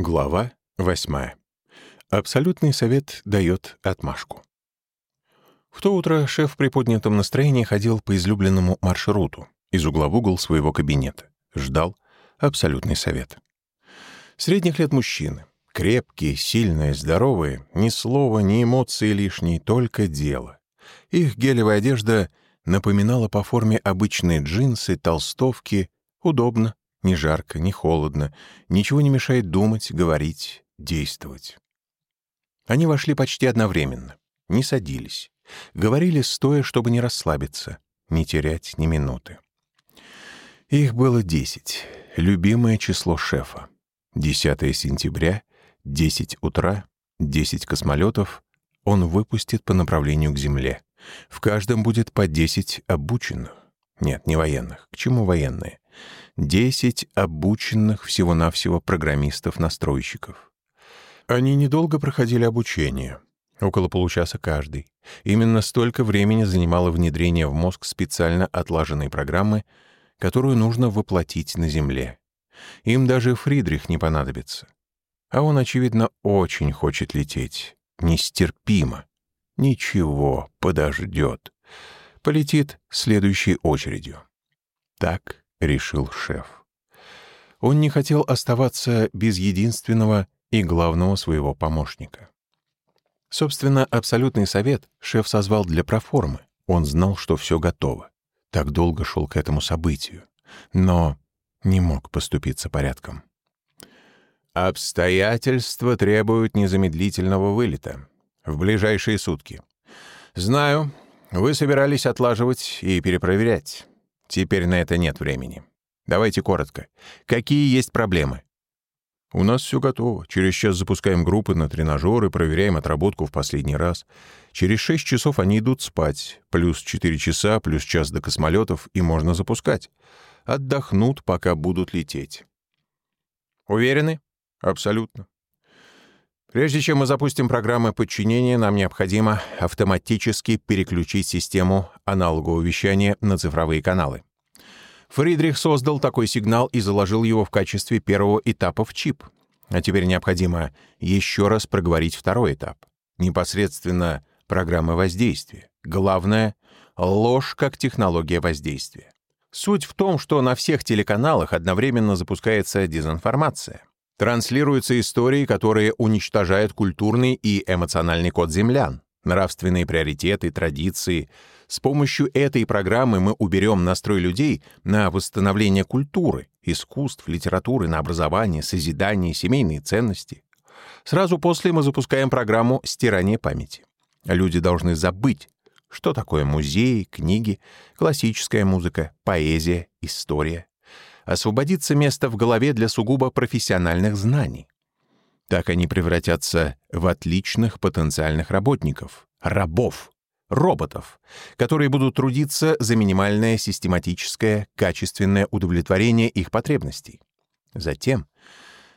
Глава 8. Абсолютный совет дает отмашку. В то утро шеф при поднятом настроении ходил по излюбленному маршруту из угла в угол своего кабинета. Ждал абсолютный совет. Средних лет мужчины. Крепкие, сильные, здоровые. Ни слова, ни эмоции лишние, только дело. Их гелевая одежда напоминала по форме обычные джинсы, толстовки. Удобно, не жарко, не холодно, ничего не мешает думать, говорить, действовать. Они вошли почти одновременно, не садились, говорили стоя, чтобы не расслабиться, не терять ни минуты. Их было десять, любимое число шефа. 10 сентября, 10 утра, 10 космолетов он выпустит по направлению к Земле. В каждом будет по 10 обученных. Нет, не военных. К чему военные? Десять обученных всего-навсего программистов-настройщиков. Они недолго проходили обучение, около получаса каждый. Именно столько времени занимало внедрение в мозг специально отлаженной программы, которую нужно воплотить на Земле. Им даже Фридрих не понадобится. А он, очевидно, очень хочет лететь. Нестерпимо. Ничего, подождет. Полетит следующей очередью. Так — решил шеф. Он не хотел оставаться без единственного и главного своего помощника. Собственно, абсолютный совет шеф созвал для проформы. Он знал, что все готово. Так долго шел к этому событию. Но не мог поступиться порядком. «Обстоятельства требуют незамедлительного вылета. В ближайшие сутки. Знаю, вы собирались отлаживать и перепроверять. Теперь на это нет времени. Давайте коротко. Какие есть проблемы? У нас все готово. Через час запускаем группы на тренажеры, проверяем отработку в последний раз. Через шесть часов они идут спать. Плюс четыре часа, плюс час до космолетов, и можно запускать. Отдохнут, пока будут лететь. Уверены? Абсолютно. Прежде чем мы запустим программы подчинения, нам необходимо автоматически переключить систему аналогового вещания на цифровые каналы. Фридрих создал такой сигнал и заложил его в качестве первого этапа в чип. А теперь необходимо еще раз проговорить второй этап. Непосредственно программы воздействия. Главное — ложь как технология воздействия. Суть в том, что на всех телеканалах одновременно запускается дезинформация. Транслируются истории, которые уничтожают культурный и эмоциональный код землян, нравственные приоритеты, традиции. С помощью этой программы мы уберем настрой людей на восстановление культуры, искусств, литературы, на образование, созидание, семейные ценности. Сразу после мы запускаем программу стирания памяти». Люди должны забыть, что такое музеи, книги, классическая музыка, поэзия, история освободится место в голове для сугубо профессиональных знаний. Так они превратятся в отличных потенциальных работников, рабов, роботов, которые будут трудиться за минимальное систематическое, качественное удовлетворение их потребностей. Затем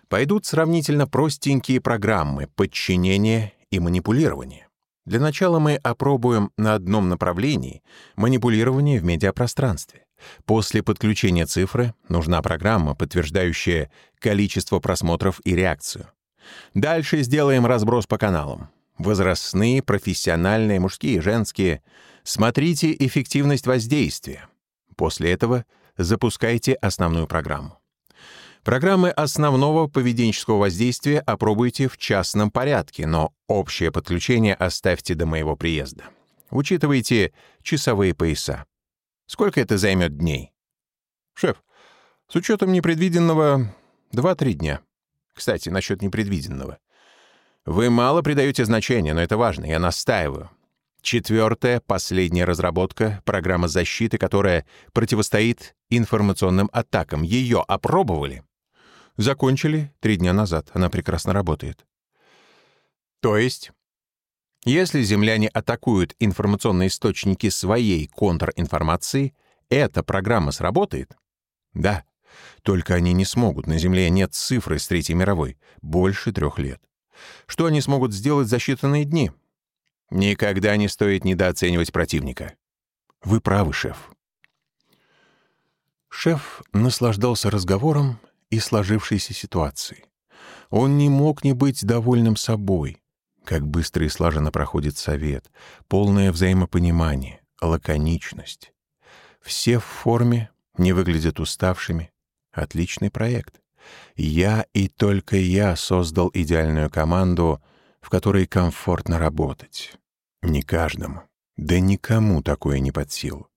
пойдут сравнительно простенькие программы подчинения и манипулирования. Для начала мы опробуем на одном направлении манипулирование в медиапространстве. После подключения цифры нужна программа, подтверждающая количество просмотров и реакцию. Дальше сделаем разброс по каналам. Возрастные, профессиональные, мужские, женские. Смотрите эффективность воздействия. После этого запускайте основную программу. Программы основного поведенческого воздействия опробуйте в частном порядке, но общее подключение оставьте до моего приезда. Учитывайте часовые пояса. Сколько это займет дней? Шеф, с учетом непредвиденного, два-три дня. Кстати, насчет непредвиденного. Вы мало придаете значения, но это важно, я настаиваю. Четвертая, последняя разработка, программа защиты, которая противостоит информационным атакам. Ее опробовали? Закончили три дня назад. Она прекрасно работает. То есть если земляне атакуют информационные источники своей контринформации, эта программа сработает? Да. Только они не смогут. На Земле нет цифры с Третьей мировой. Больше трех лет. Что они смогут сделать за считанные дни? Никогда не стоит недооценивать противника. Вы правы, шеф. Шеф наслаждался разговором и сложившейся ситуацией. Он не мог не быть довольным собой. Как быстро и слаженно проходит совет, полное взаимопонимание, лаконичность. Все в форме, не выглядят уставшими. Отличный проект. Я и только я создал идеальную команду, в которой комфортно работать. Не каждому, да никому такое не под силу.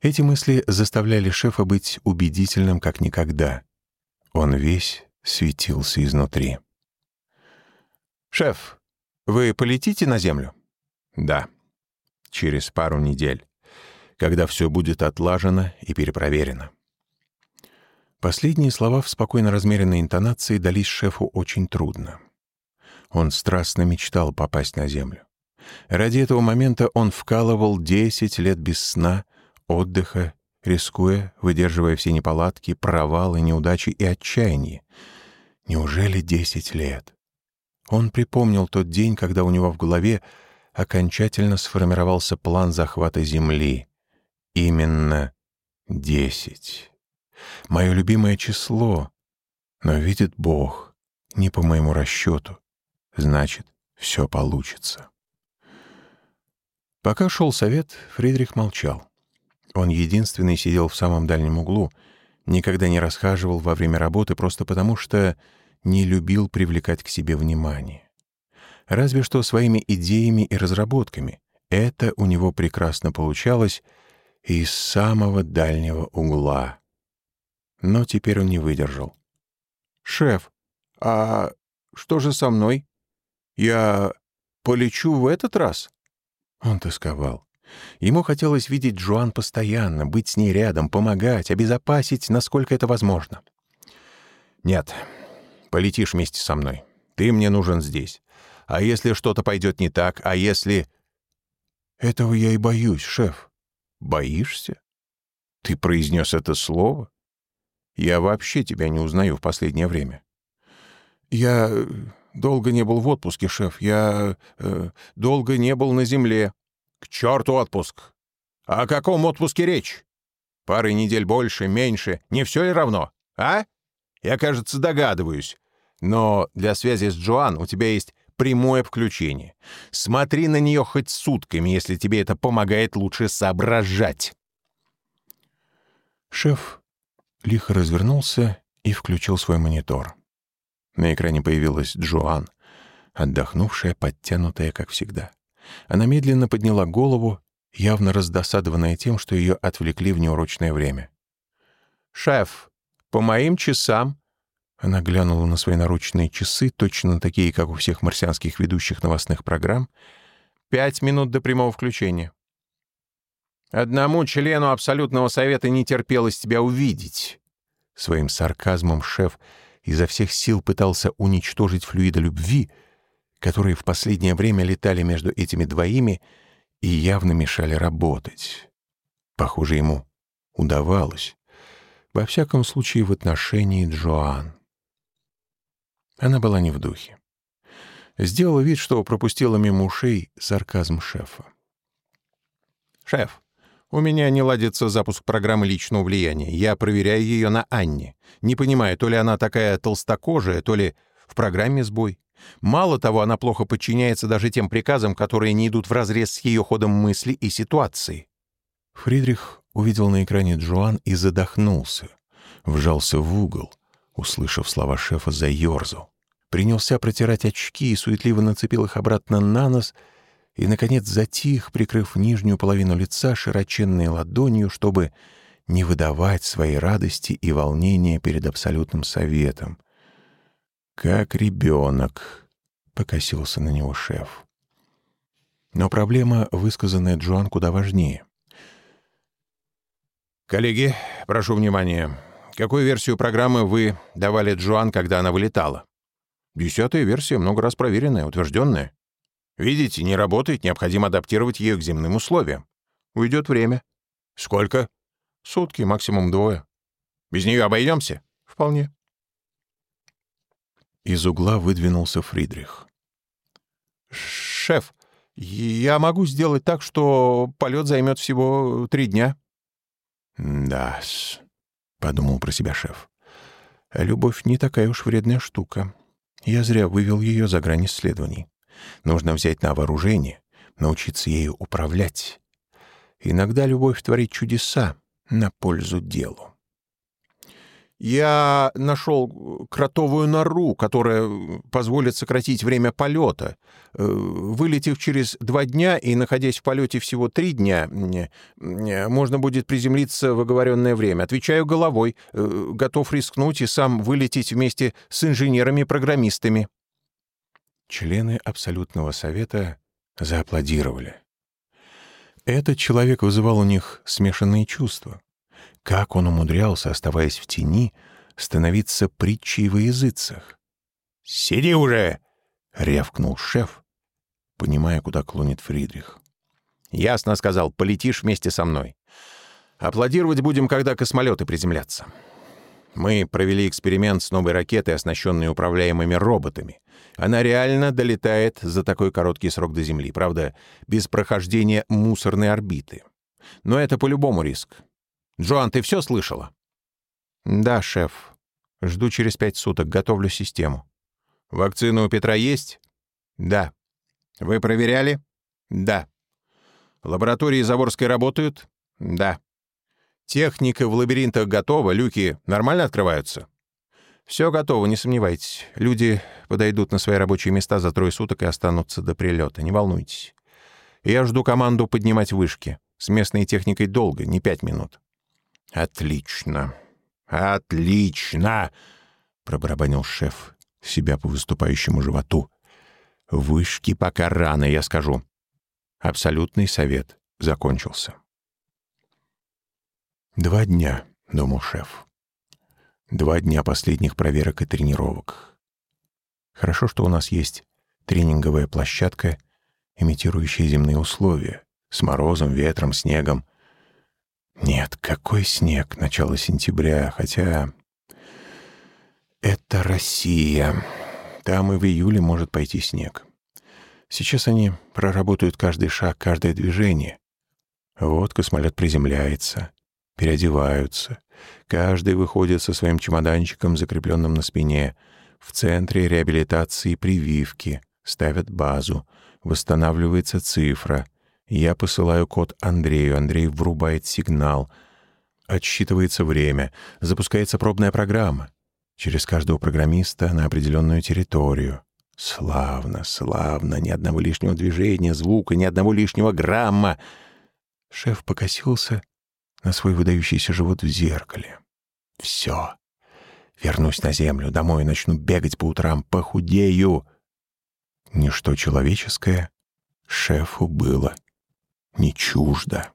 Эти мысли заставляли шефа быть убедительным как никогда. Он весь светился изнутри. «Шеф, вы полетите на Землю?» «Да. Через пару недель, когда все будет отлажено и перепроверено». Последние слова в спокойно размеренной интонации дались шефу очень трудно. Он страстно мечтал попасть на Землю. Ради этого момента он вкалывал 10 лет без сна, отдыха, рискуя, выдерживая все неполадки, провалы, неудачи и отчаяние. Неужели 10 лет? Он припомнил тот день, когда у него в голове окончательно сформировался план захвата Земли. Именно 10. Мое любимое число. Но видит Бог, не по моему расчету. Значит, все получится. Пока шел совет, Фридрих молчал. Он единственный сидел в самом дальнем углу, никогда не расхаживал во время работы просто потому, что не любил привлекать к себе внимание. Разве что своими идеями и разработками. Это у него прекрасно получалось из самого дальнего угла. Но теперь он не выдержал. «Шеф, а что же со мной? Я полечу в этот раз?» Он тосковал. Ему хотелось видеть Джоан постоянно, быть с ней рядом, помогать, обезопасить, насколько это возможно. «Нет, полетишь вместе со мной. Ты мне нужен здесь. А если что-то пойдет не так, а если...» «Этого я и боюсь, шеф». «Боишься? Ты произнес это слово? Я вообще тебя не узнаю в последнее время». «Я э, долго не был в отпуске, шеф. Я э, долго не был на земле». «К черту отпуск! О каком отпуске речь? Пары недель больше, меньше, не все ли равно, а? Я, кажется, догадываюсь. Но для связи с Джоан у тебя есть прямое включение. Смотри на нее хоть сутками, если тебе это помогает лучше соображать». Шеф лихо развернулся и включил свой монитор. На экране появилась Джоан, отдохнувшая, подтянутая, как всегда. Она медленно подняла голову, явно раздосадованная тем, что ее отвлекли в неурочное время. «Шеф, по моим часам...» Она глянула на свои наручные часы, точно такие, как у всех марсианских ведущих новостных программ. «Пять минут до прямого включения». «Одному члену Абсолютного Совета не терпелось тебя увидеть». Своим сарказмом шеф изо всех сил пытался уничтожить флюида любви, которые в последнее время летали между этими двоими и явно мешали работать. Похоже, ему удавалось. Во всяком случае, в отношении Джоан. Она была не в духе. Сделала вид, что пропустила мимо ушей сарказм шефа. «Шеф, у меня не ладится запуск программы личного влияния. Я проверяю ее на Анне. Не понимаю, то ли она такая толстокожая, то ли в программе сбой. Мало того, она плохо подчиняется даже тем приказам, которые не идут вразрез с ее ходом мысли и ситуации. Фридрих увидел на экране Джоан и задохнулся, вжался в угол, услышав слова шефа, заерзал. Принялся протирать очки и суетливо нацепил их обратно на нос и, наконец, затих, прикрыв нижнюю половину лица широченной ладонью, чтобы не выдавать своей радости и волнения перед абсолютным советом — «Как ребенок», — покосился на него шеф. Но проблема, высказанная Джоан, куда важнее. «Коллеги, прошу внимания. Какую версию программы вы давали Джоан, когда она вылетала?» «Десятая версия, много раз проверенная, утвержденная. Видите, не работает, необходимо адаптировать ее к земным условиям. Уйдет время. Сколько? Сутки, максимум двое. Без нее обойдемся? Вполне. Из угла выдвинулся Фридрих. «Шеф, я могу сделать так, что полет займет всего три дня». «Да-с», — подумал про себя шеф. «Любовь не такая уж вредная штука. Я зря вывел ее за грань исследований. Нужно взять на вооружение, научиться ею управлять. Иногда любовь творит чудеса на пользу делу. Я нашел кротовую нору, которая позволит сократить время полета. Э, вылетев через два дня и находясь в полете всего три дня, можно будет приземлиться в оговоренное время. Отвечаю головой, э, готов рискнуть и сам вылететь вместе с инженерами-программистами. Члены Абсолютного Совета зааплодировали. Этот человек вызывал у них смешанные чувства. Как он умудрялся, оставаясь в тени, становиться притчей во языцах? «Сиди уже!» — рявкнул шеф, понимая, куда клонит Фридрих. «Ясно сказал, полетишь вместе со мной. Аплодировать будем, когда космолеты приземлятся. Мы провели эксперимент с новой ракетой, оснащенной управляемыми роботами. Она реально долетает за такой короткий срок до Земли, правда, без прохождения мусорной орбиты. Но это по-любому риск. Джоан, ты все слышала?» «Да, шеф. Жду через пять суток, готовлю систему». «Вакцина у Петра есть?» «Да». «Вы проверяли?» «Да». «Лаборатории Заворской работают?» «Да». «Техника в лабиринтах готова, люки нормально открываются?» «Все готово, не сомневайтесь. Люди подойдут на свои рабочие места за трое суток и останутся до прилета, не волнуйтесь. Я жду команду поднимать вышки. С местной техникой долго, не пять минут». «Отлично! Отлично!» — пробарабанил шеф себя по выступающему животу. «Вышки пока рано, я скажу». Абсолютный совет закончился. «Два дня», — думал шеф. «Два дня последних проверок и тренировок. Хорошо, что у нас есть тренинговая площадка, имитирующая земные условия, с морозом, ветром, снегом, нет, какой снег, начало сентября, хотя... Это Россия. Там и в июле может пойти снег. Сейчас они проработают каждый шаг, каждое движение. Вот космолет приземляется, переодеваются. Каждый выходит со своим чемоданчиком, закрепленным на спине. В центре реабилитации прививки. Ставят базу. Восстанавливается цифра — я посылаю код Андрею, Андрей врубает сигнал. Отсчитывается время, запускается пробная программа. Через каждого программиста на определенную территорию. Славно, славно, ни одного лишнего движения, звука, ни одного лишнего грамма. Шеф покосился на свой выдающийся живот в зеркале. Все. Вернусь на землю, домой начну бегать по утрам, похудею. Ничто человеческое шефу было не чуждо.